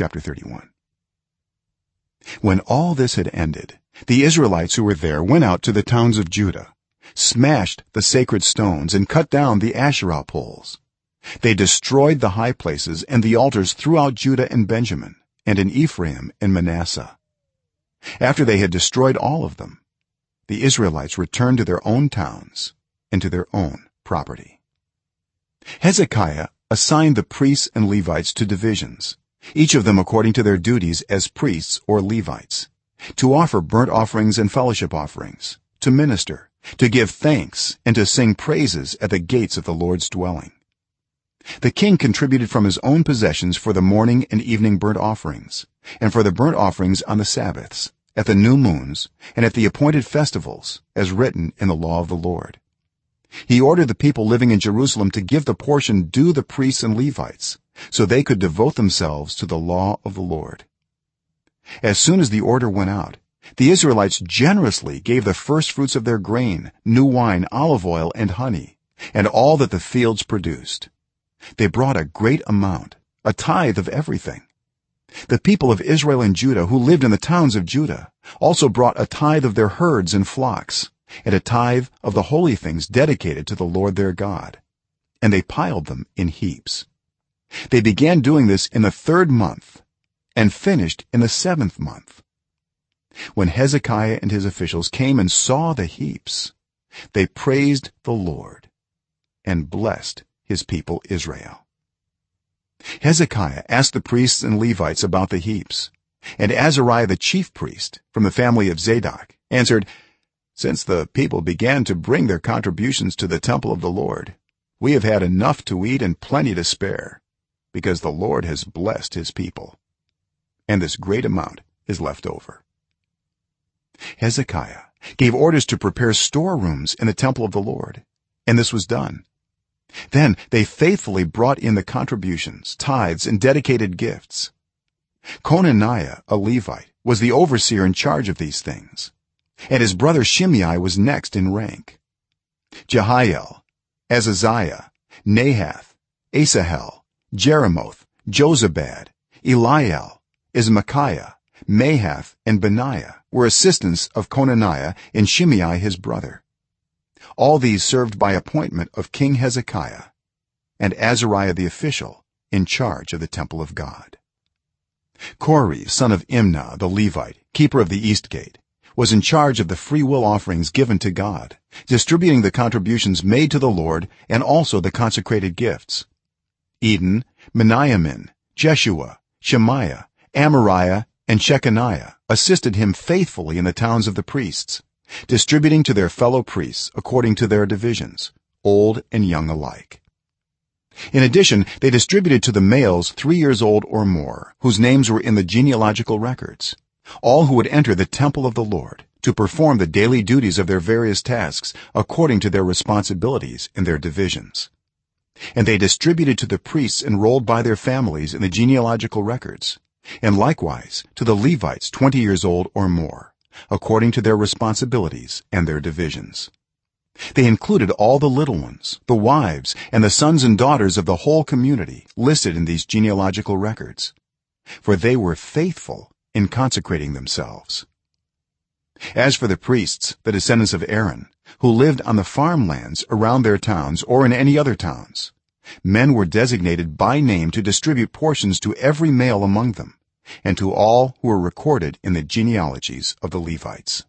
chapter 31 when all this had ended the israelites who were there went out to the towns of judah smashed the sacred stones and cut down the asherah poles. They destroyed the high places and the altars throughout judah and benjamin and in ephraim and manasseh. After they had destroyed all of them the israelites returned to their own towns and to their own property. Hezekiah assigned the priests and levites to divisions each of them according to their duties as priests or levites to offer burnt offerings and fellowship offerings to minister to give thanks and to sing praises at the gates of the lord's dwelling. The king contributed from his own possessions for the morning and evening burnt offerings and for the burnt offerings on the sabbaths at the new moons and at the appointed festivals as written in the law of the lord. He ordered the people living in jerusalem to give the portion due the priests and levites so they could devote themselves to the law of the lord. As soon as the order went out the israelites generously gave the first fruits of their grain new wine olive oil and honey and all that the fields produced. They brought a great amount a tithe of everything. The people of israel and judah who lived in the towns of judah also brought a tithe of their herds and flocks and a tithe of the holy things dedicated to the lord their god and they piled them in heaps they began doing this in the 3rd month and finished in the 7th month. When hezekiah and his officials came and saw the heaps they praised the lord and blessed his people israel. Hezekiah asked the priests and levites about the heaps and azariah the chief priest from the family of zadok answered since the people began to bring their contributions to the temple of the lord we have had enough to eat and plenty to spare because the lord has blessed his people and this great amount is left over. Hezekiah gave orders to prepare storerooms in the temple of the lord and this was done. Then they faithfully brought in the contributions tithes and dedicated gifts. Konaniah a levite was the overseer in charge of these things and his brother shimei was next in rank. Jehiel azaziah nahath asahel jerimoth jozabad eliel ismakiah mahath and benaiah were assistants of konaniah and shimei his brother. All these served by appointment of king hezekiah and azariah the official in charge of the temple of god. Kore son of imnah the levite keeper of the east gate was in charge of the free will offerings given to god distributing the contributions made to the lord and also the consecrated gifts eden miniamin jeshua shemaiah amariah and shekaniah assisted him faithfully in the towns of the priests distributing to their fellow priests according to their divisions old and young alike. In addition they distributed to the males 3 years old or more whose names were in the genealogical records all who would enter the temple of the lord to perform the daily duties of their various tasks according to their responsibilities in their divisions and they distributed to the priests enrolled by their families in the genealogical records and likewise to the levites 20 years old or more according to their responsibilities and their divisions. They included all the little ones the wives and the sons and daughters of the whole community listed in these genealogical records for they were faithful in consecrating themselves as for the priests the descendants of aaron who lived on the farmlands around their towns or in any other towns men were designated by name to distribute portions to every male among them and to all who were recorded in the genealogies of the levites.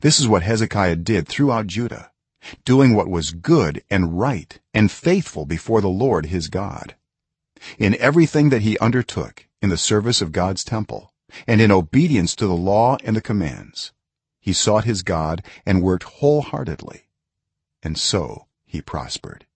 This is what hezekiah did throughout judah doing what was good and right and faithful before the lord his god. In everything that he undertook in the service of god's temple and in obedience to the law and the commands. He sought his god and worked wholeheartedly and so he prospered